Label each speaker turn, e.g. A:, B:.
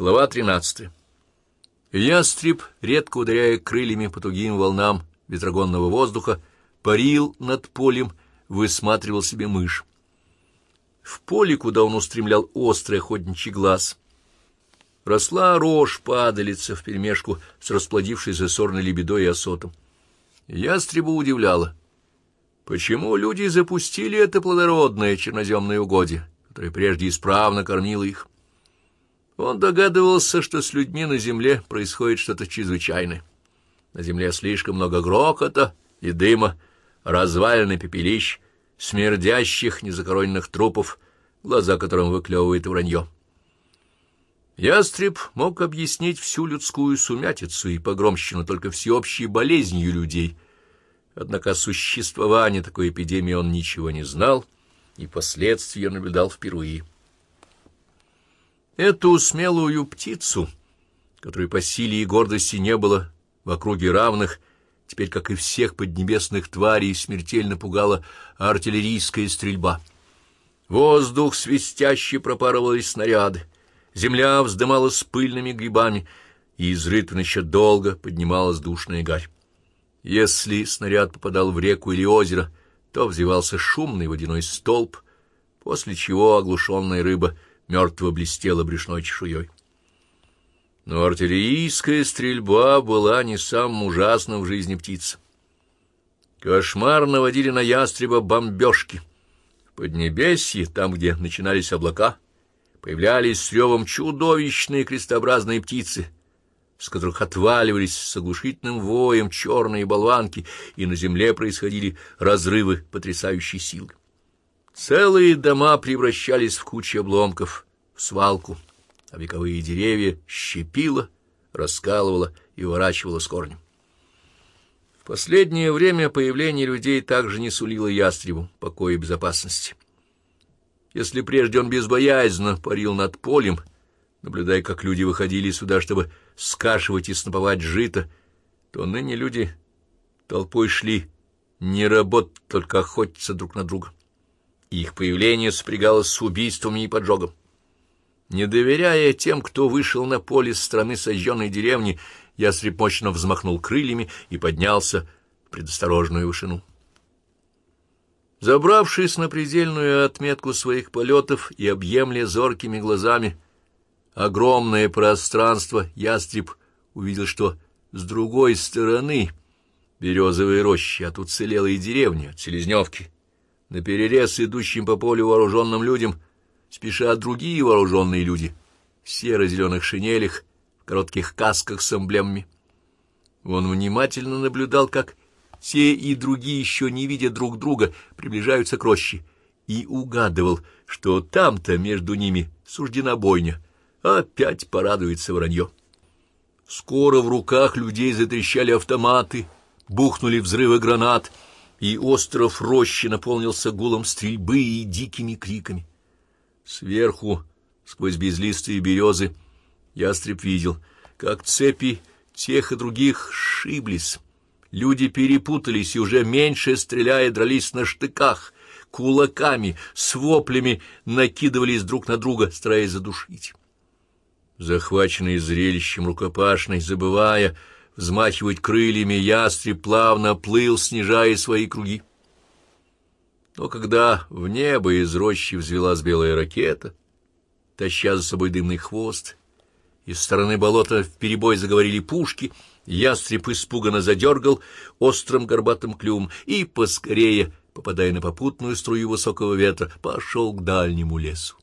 A: Глава 13. Ястреб, редко ударяя крыльями по тугим волнам ветрогонного воздуха, парил над полем, высматривал себе мышь. В поле, куда он устремлял острый охотничий глаз, росла рожь падалица вперемешку с расплодившейся сорной лебедой и осотом. Ястреба удивляла, почему люди запустили это плодородное черноземное угодье, которое прежде исправно кормило их. Он догадывался, что с людьми на земле происходит что-то чрезвычайное. На земле слишком много грохота и дыма, развалины пепелищ, смердящих незакороненных трупов, глаза которым выклевывает вранье. Ястреб мог объяснить всю людскую сумятицу и погромщину только всеобщей болезнью людей. Однако о существовании такой эпидемии он ничего не знал, и последствия наблюдал впервые. Эту смелую птицу, которой по силе и гордости не было в округе равных, теперь, как и всех поднебесных тварей, смертельно пугала артиллерийская стрельба. Воздух свистяще пропарывались снаряды, земля вздымалась пыльными грибами, и из рытвин еще долго поднималась душная гарь. Если снаряд попадал в реку или озеро, то взевался шумный водяной столб, после чего оглушенная рыба — мертво блестела брюшной чешуей. Но артиллерийская стрельба была не самым ужасным в жизни птиц. Кошмар наводили на ястреба бомбежки. В Поднебесье, там, где начинались облака, появлялись с ревом чудовищные крестообразные птицы, с которых отваливались с оглушительным воем черные болванки, и на земле происходили разрывы потрясающей силы. Целые дома превращались в кучи обломков, в свалку, а вековые деревья щепило, раскалывало и ворачивало с корнем. В последнее время появление людей также не сулило ястребу покоя и безопасности. Если прежде он безбоязненно парил над полем, наблюдая, как люди выходили сюда, чтобы скашивать и снаповать жито, то ныне люди толпой шли не работать, только охотиться друг на друга их появление сопрягалось с убийствами и поджогом. Не доверяя тем, кто вышел на поле с стороны сожженной деревни, ястреб мощно взмахнул крыльями и поднялся в предосторожную вышину. Забравшись на предельную отметку своих полетов и объемля зоркими глазами огромное пространство, ястреб увидел, что с другой стороны березовой рощи от уцелелой деревни, от Селезневки, на перерез идущим по полю вооруженным людям спешат другие вооруженные люди в серо-зеленых шинелях, в коротких касках с эмблемами. Он внимательно наблюдал, как те и другие, еще не видя друг друга, приближаются к роще, и угадывал, что там-то между ними суждена бойня. Опять порадуется вранье. Скоро в руках людей затрещали автоматы, бухнули взрывы гранат — и остров рощи наполнился гулом стрельбы и дикими криками. Сверху, сквозь безлистые березы, ястреб видел, как цепи тех и других шиблись. Люди перепутались и уже меньше, стреляя, дрались на штыках, кулаками, с воплями накидывались друг на друга, стараясь задушить. Захваченный зрелищем рукопашной, забывая взмахивать крыльями, ястреб плавно плыл, снижая свои круги. Но когда в небо из рощи взвелась белая ракета, таща за собой дымный хвост, из стороны болота вперебой заговорили пушки, ястреб испуганно задергал острым горбатым клювом и, поскорее, попадая на попутную струю высокого ветра, пошел к дальнему лесу.